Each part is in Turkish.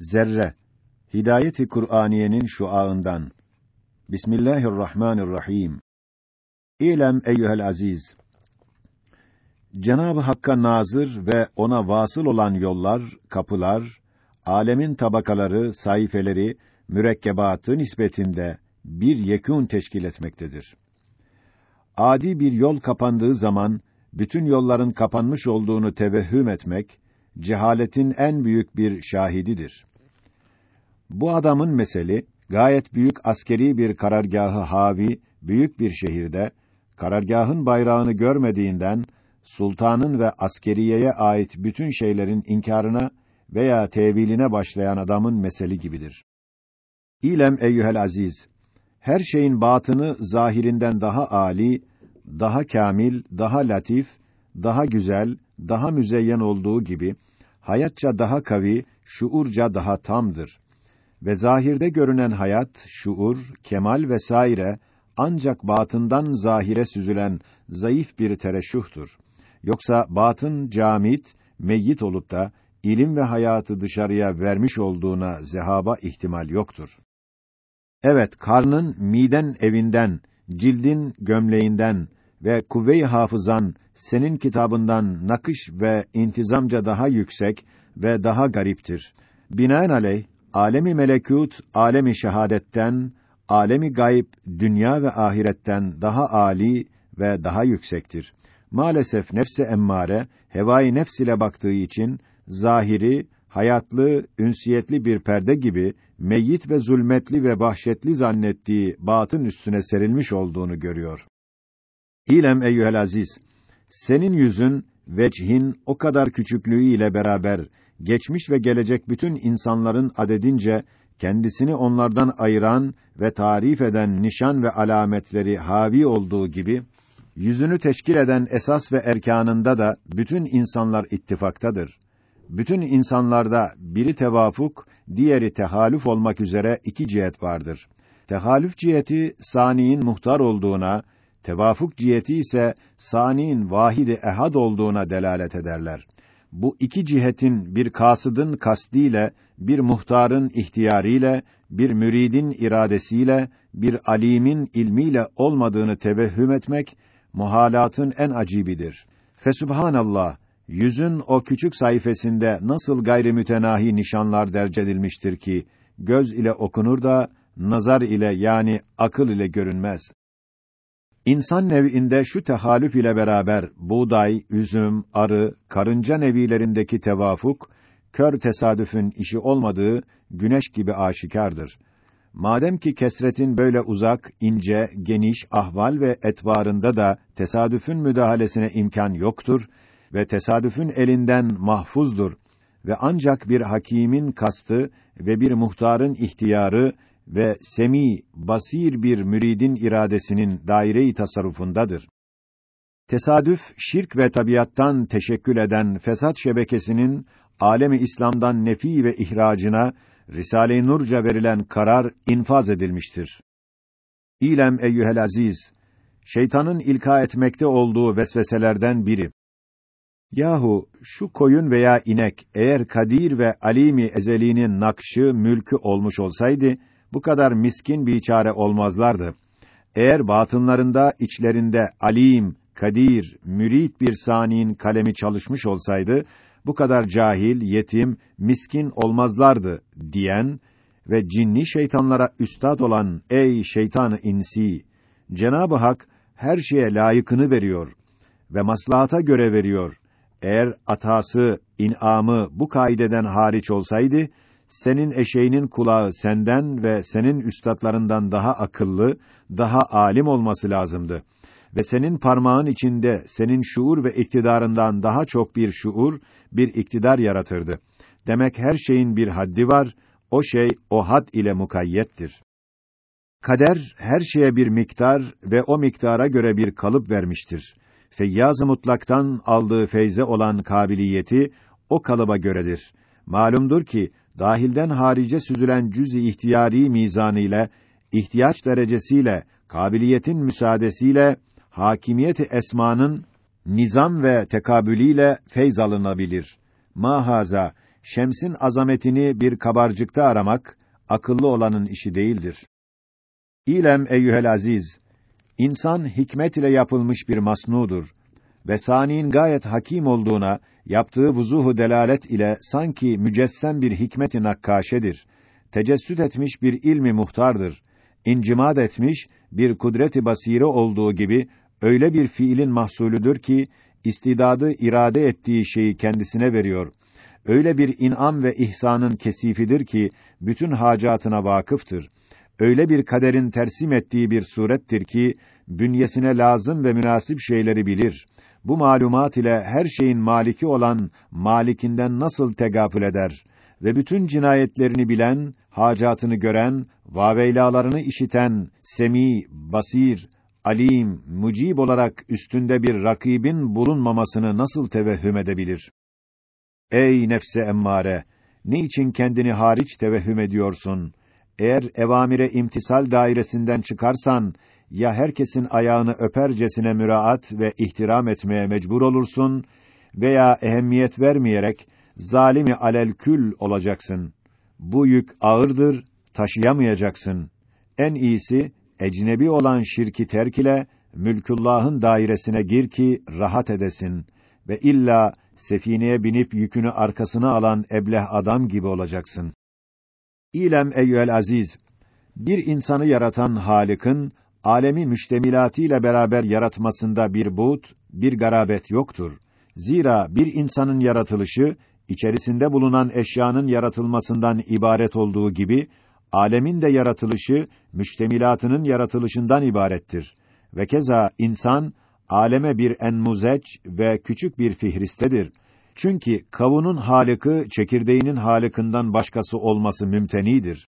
Zerre Hidayeti Kur'aniyenin şuağından Bismillahirrahmanirrahim. İlem eyyuhel aziz. Cenab-ı Hakk'a nazır ve ona vasıl olan yollar, kapılar, alemin tabakaları, sayfeleri, mürekkebatı nispetinde bir yekûn teşkil etmektedir. Adi bir yol kapandığı zaman bütün yolların kapanmış olduğunu tevehhüm etmek cehaletin en büyük bir şahididir. Bu adamın meseli gayet büyük askeri bir karargahı havi büyük bir şehirde karargahın bayrağını görmediğinden sultanın ve askeriyeye ait bütün şeylerin inkarına veya teviline başlayan adamın meseli gibidir. İlem eyyuhel aziz, her şeyin batını zahirinden daha âli, daha kamil, daha latif, daha güzel, daha müzeyyen olduğu gibi hayatça daha kavi, şuurca daha tamdır. Ve zahirde görünen hayat, şuur, kemal vesaire ancak batından zahire süzülen zayıf bir tereşuhtur. Yoksa batın camit, meyyit olup da ilim ve hayatı dışarıya vermiş olduğuna zehaba ihtimal yoktur. Evet, karnın miden evinden, cildin gömleğinden ve kuvve-i hafızan senin kitabından nakış ve intizamca daha yüksek ve daha gariptir. Binaenaleyh alemi melekût, alemi şehadetten, alemi gayb, dünya ve ahiretten daha âli ve daha yüksektir. Maalesef nefse emmare hevai nefs ile baktığı için zahiri, hayatlı, ünsiyetli bir perde gibi meyyit ve zulmetli ve vahşetli zannettiği batın üstüne serilmiş olduğunu görüyor. İlem eyyuhel aziz, senin yüzün, vecihin o kadar küçüklüğü ile beraber geçmiş ve gelecek bütün insanların adedince kendisini onlardan ayıran ve tarif eden nişan ve alametleri havi olduğu gibi yüzünü teşkil eden esas ve erkanında da bütün insanlar ittifaktadır. Bütün insanlarda biri tevafuk, diğeri tehalüf olmak üzere iki cihet vardır. Tehalüf ciheti saniin muhtar olduğuna, tevafuk ciheti ise saniin vahidi ehad olduğuna delalet ederler. Bu iki cihetin bir kasıdın kasdiyle, bir muhtarın ihtiyariyle, bir müridin iradesiyle, bir alimin ilmiyle olmadığını tevehhüm etmek muhalatın en acibidir. Fesubhanallah, yüzün o küçük sayfasında nasıl gayrimütenahi nişanlar derc edilmiştir ki göz ile okunur da nazar ile yani akıl ile görünmez. İnsan nev'inde şu tehalüf ile beraber buğday, üzüm, arı, karınca nevilerindeki tevafuk kör tesadüfün işi olmadığı güneş gibi aşikardır. Madem ki kesretin böyle uzak, ince, geniş ahval ve etvarında da tesadüfün müdahalesine imkan yoktur ve tesadüfün elinden mahfuzdur ve ancak bir hakimin kastı ve bir muhtarın ihtiyarı ve semi, basir bir müridin iradesinin daire-i tasarrufundadır. Tesadüf, şirk ve tabiattan teşekkül eden fesat şebekesinin alemi İslam'dan nefi ve ihracına Risale-i Nurca verilen karar infaz edilmiştir. İlem eyyuhel aziz, şeytanın ilka etmekte olduğu vesveselerden biri. Yahu şu koyun veya inek eğer kadir ve alimi ezeliğinin nakşı, mülkü olmuş olsaydı bu kadar miskin bir çare olmazlardı. Eğer batınlarında, içlerinde alim, kadir, mürit bir saniin kalemi çalışmış olsaydı bu kadar cahil, yetim, miskin olmazlardı diyen ve cinni şeytanlara üstad olan ey şeytanı insi Cenab-ı Hak her şeye layıkını veriyor ve maslahata göre veriyor. Eğer atası, inamı bu kaideden hariç olsaydı senin eşeğinin kulağı senden ve senin üstadlarından daha akıllı, daha alim olması lazımdı. Ve senin parmağın içinde senin şuur ve iktidarından daha çok bir şuur, bir iktidar yaratırdı. Demek her şeyin bir haddi var, o şey o had ile mukayyettir. Kader her şeye bir miktar ve o miktara göre bir kalıp vermiştir. Feyyaz-ı mutlaktan aldığı feyze olan kabiliyeti o kalıba göredir. Malumdur ki dahilden harice süzülen cüz-i ihtiyari mizanı ihtiyaç derecesiyle kabiliyetin müsaadesiyle hakimiyeti esmanın nizam ve tekabülüyle feyz alınabilir. Mahaza şemsin azametini bir kabarcıkta aramak akıllı olanın işi değildir. İlem eyyuhel aziz, insan hikmet ile yapılmış bir masnudur ve saniin gayet hakim olduğuna yaptığı vuzuhu delalet ile sanki mücessem bir hikmet-i nakkaşedir. Tecessüt etmiş bir ilmi muhtardır. İncimad etmiş bir kudreti basire olduğu gibi öyle bir fiilin mahsulüdür ki istidadı irade ettiği şeyi kendisine veriyor. Öyle bir inam ve ihsanın kesifidir ki bütün hacatına vakıftır. Öyle bir kaderin tersim ettiği bir surettir ki bünyesine lazım ve münasip şeyleri bilir. Bu malumat ile her şeyin maliki olan malikinden nasıl tegafül eder ve bütün cinayetlerini bilen, hacatını gören, vaveylalarını işiten, semi, basir, alim, mucib olarak üstünde bir rakibin bulunmamasını nasıl tevehhüm edebilir? Ey nefse emmare! Ne için kendini hariç tevehhüm ediyorsun? Eğer evamire imtisal dairesinden çıkarsan, ya herkesin ayağını öpercesine müraat ve ihtiram etmeye mecbur olursun veya ehemmiyet vermeyerek zalimi alelkül olacaksın. Bu yük ağırdır, taşıyamayacaksın. En iyisi ecnebi olan şirki terk ile mülküllah'ın dairesine gir ki rahat edesin ve illa sefineye binip yükünü arkasına alan ebleh adam gibi olacaksın. İlem eyyüel aziz, bir insanı yaratan Halık'ın alemi müştemilatiyle beraber yaratmasında bir buğt, bir garabet yoktur. Zira bir insanın yaratılışı içerisinde bulunan eşyanın yaratılmasından ibaret olduğu gibi alemin de yaratılışı müştemilatının yaratılışından ibarettir. Ve keza insan aleme bir enmuzeç ve küçük bir fihristedir. Çünkü kavunun halıkı çekirdeğinin halıkından başkası olması mümtenidir.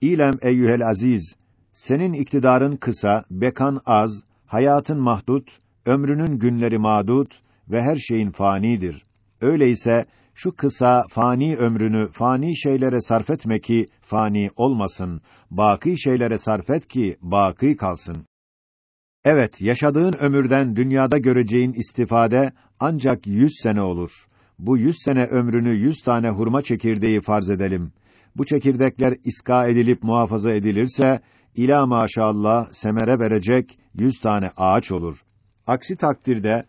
İlem eyyuhel aziz, senin iktidarın kısa, bekan az, hayatın mahdut, ömrünün günleri madut ve her şeyin fanidir. Öyleyse şu kısa fani ömrünü fani şeylere sarf etme ki fani olmasın. Baki şeylere sarf et ki baki kalsın. Evet, yaşadığın ömürden dünyada göreceğin istifade ancak yüz sene olur. Bu yüz sene ömrünü yüz tane hurma çekirdeği farz edelim. Bu çekirdekler iska edilip muhafaza edilirse, ila maşallah semere verecek yüz tane ağaç olur. Aksi takdirde,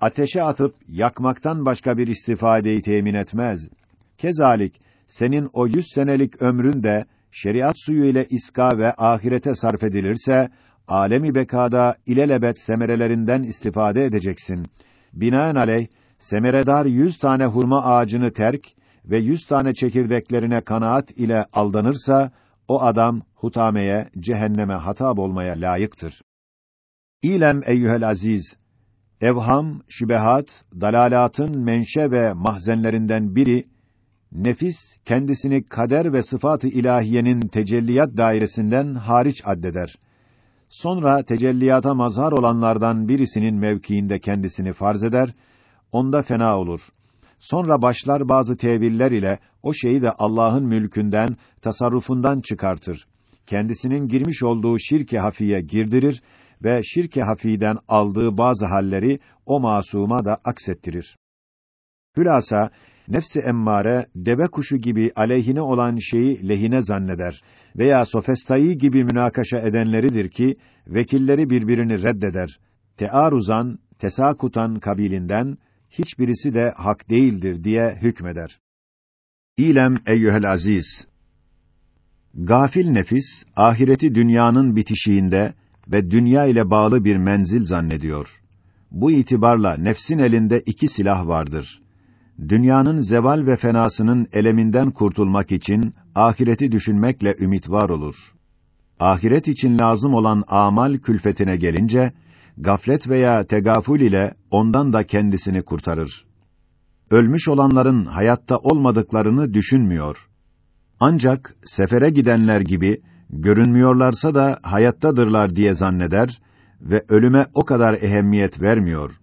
ateşe atıp yakmaktan başka bir istifadeyi temin etmez. Kezalik, senin o yüz senelik ömrün de, şeriat suyu ile iska ve ahirete sarf edilirse, alemi bekada ilelebet semerelerinden istifade edeceksin. Binaenaleyh, semeredar yüz tane hurma ağacını terk ve yüz tane çekirdeklerine kanaat ile aldanırsa, o adam hutameye, cehenneme hatap olmaya layıktır. İlem eyyuhel aziz, evham, şübehat, dalalatın menşe ve mahzenlerinden biri, nefis kendisini kader ve sıfat-ı ilahiyenin tecelliyat dairesinden hariç addeder. Sonra tecelliyata mazhar olanlardan birisinin mevkiinde kendisini farz eder, onda fena olur. Sonra başlar bazı teviller ile o şeyi de Allah'ın mülkünden, tasarrufundan çıkartır. Kendisinin girmiş olduğu şirke hafiye girdirir ve şirke hafiden aldığı bazı halleri o masuma da aksettirir. Hülasa nefsi emmare deve kuşu gibi aleyhine olan şeyi lehine zanneder veya sofestayı gibi münakaşa edenleridir ki vekilleri birbirini reddeder. Tearuzan, tesakutan kabilinden hiçbirisi de hak değildir diye hükmeder. İlem eyyuhel aziz Gafil nefis ahireti dünyanın bitişiğinde ve dünya ile bağlı bir menzil zannediyor. Bu itibarla nefsin elinde iki silah vardır. Dünyanın zeval ve fenasının eleminden kurtulmak için ahireti düşünmekle ümit var olur. Ahiret için lazım olan amal külfetine gelince gaflet veya tegaful ile ondan da kendisini kurtarır. Ölmüş olanların hayatta olmadıklarını düşünmüyor. Ancak sefere gidenler gibi görünmüyorlarsa da hayattadırlar diye zanneder ve ölüme o kadar ehemmiyet vermiyor.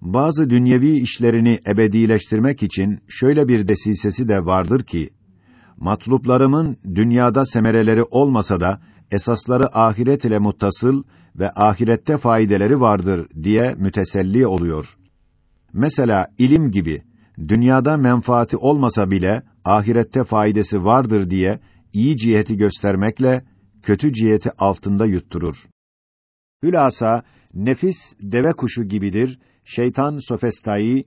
Bazı dünyevi işlerini ebedileştirmek için şöyle bir desisesi de vardır ki, matluplarımın dünyada semereleri olmasa da esasları ahiret ile muttasıl ve ahirette faydeleri vardır diye müteselli oluyor. Mesela ilim gibi dünyada menfaati olmasa bile ahirette faydası vardır diye iyi ciheti göstermekle kötü ciheti altında yutturur. Hülasa nefis deve kuşu gibidir, şeytan sofestai,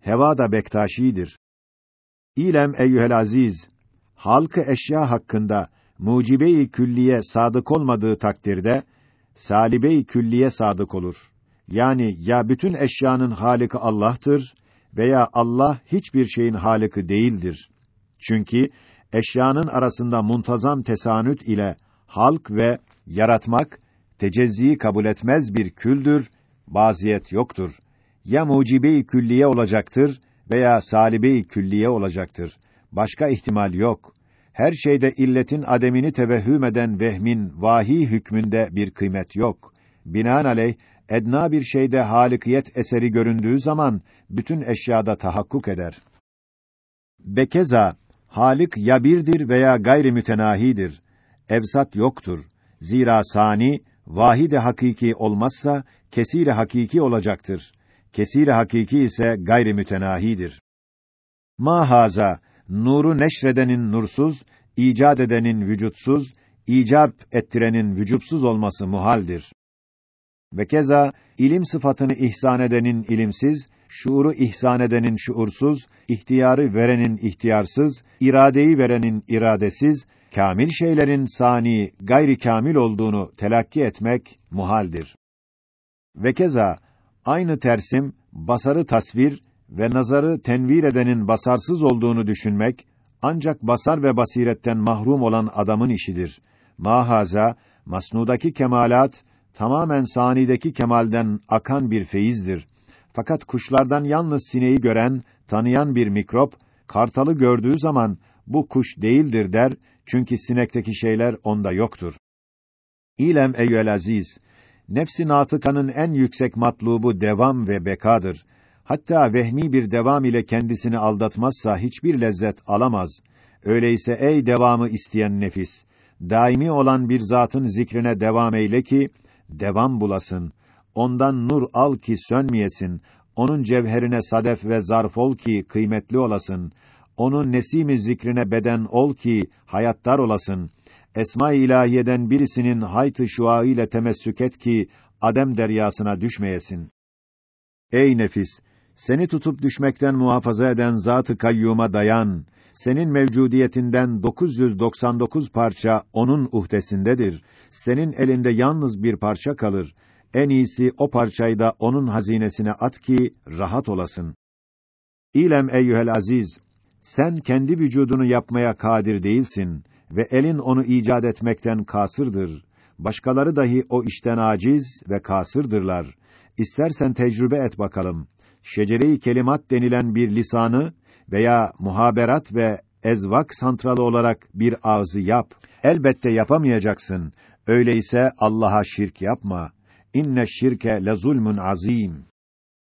heva da bektaşidir. İlem eyyuhel aziz, halkı eşya hakkında mucibe-i külliye sadık olmadığı takdirde salibe-i külliye sadık olur. Yani ya bütün eşyanın haliki Allah'tır veya Allah hiçbir şeyin haliki değildir. Çünkü eşyanın arasında muntazam tesanüt ile halk ve yaratmak tecezziyi kabul etmez bir küldür, baziyet yoktur. Ya mucibe-i külliye olacaktır veya salibe-i külliye olacaktır. Başka ihtimal yok. Her şeyde illetin ademini tevehhüm eden vehmin vahi hükmünde bir kıymet yok. Binaenaleyh edna bir şeyde halikiyet eseri göründüğü zaman bütün eşyada tahakkuk eder. Bekeza Halik ya birdir veya gayri mütenahidir. Evsat yoktur. Zira sani vahide hakiki olmazsa kesire hakiki olacaktır. Kesire hakiki ise gayri mütenahidir. Mahaza nuru neşredenin nursuz, icat edenin vücutsuz, icap ettirenin vücutsuz olması muhaldir. Ve keza ilim sıfatını ihsan edenin ilimsiz, şuuru ihsan edenin şuursuz, ihtiyarı verenin ihtiyarsız, iradeyi verenin iradesiz, kamil şeylerin sani, gayri kamil olduğunu telakki etmek muhaldir. Ve keza aynı tersim basarı tasvir ve nazarı tenvir edenin basarsız olduğunu düşünmek ancak basar ve basiretten mahrum olan adamın işidir. Mahaza masnudaki kemalat tamamen sanideki kemalden akan bir feyizdir. Fakat kuşlardan yalnız sineği gören, tanıyan bir mikrop kartalı gördüğü zaman bu kuş değildir der çünkü sinekteki şeyler onda yoktur. İlem eyyel aziz, nefsi natıkanın en yüksek matlubu devam ve bekadır. Hatta vehmi bir devam ile kendisini aldatmazsa hiçbir lezzet alamaz. Öyleyse ey devamı isteyen nefis, daimi olan bir zatın zikrine devam eyle ki devam bulasın. Ondan nur al ki sönmeyesin. Onun cevherine sadef ve zarf ol ki kıymetli olasın. Onun nesimi zikrine beden ol ki hayattar olasın. Esma-i ilahiyeden birisinin hayt-ı şua ile temessük ki adem deryasına düşmeyesin. Ey nefis, seni tutup düşmekten muhafaza eden Zat-ı Kayyum'a dayan. Senin mevcudiyetinden 999 parça onun uhdesindedir. Senin elinde yalnız bir parça kalır. En iyisi o parçayı da onun hazinesine at ki rahat olasın. İlem eyyuhel aziz, sen kendi vücudunu yapmaya kadir değilsin ve elin onu icat etmekten kasırdır. Başkaları dahi o işten aciz ve kasırdırlar. İstersen tecrübe et bakalım. Şecere-i kelimat denilen bir lisanı veya muhaberat ve ezvak santralı olarak bir ağzı yap. Elbette yapamayacaksın. Öyleyse Allah'a şirk yapma. İnne şirke le zulmun azim.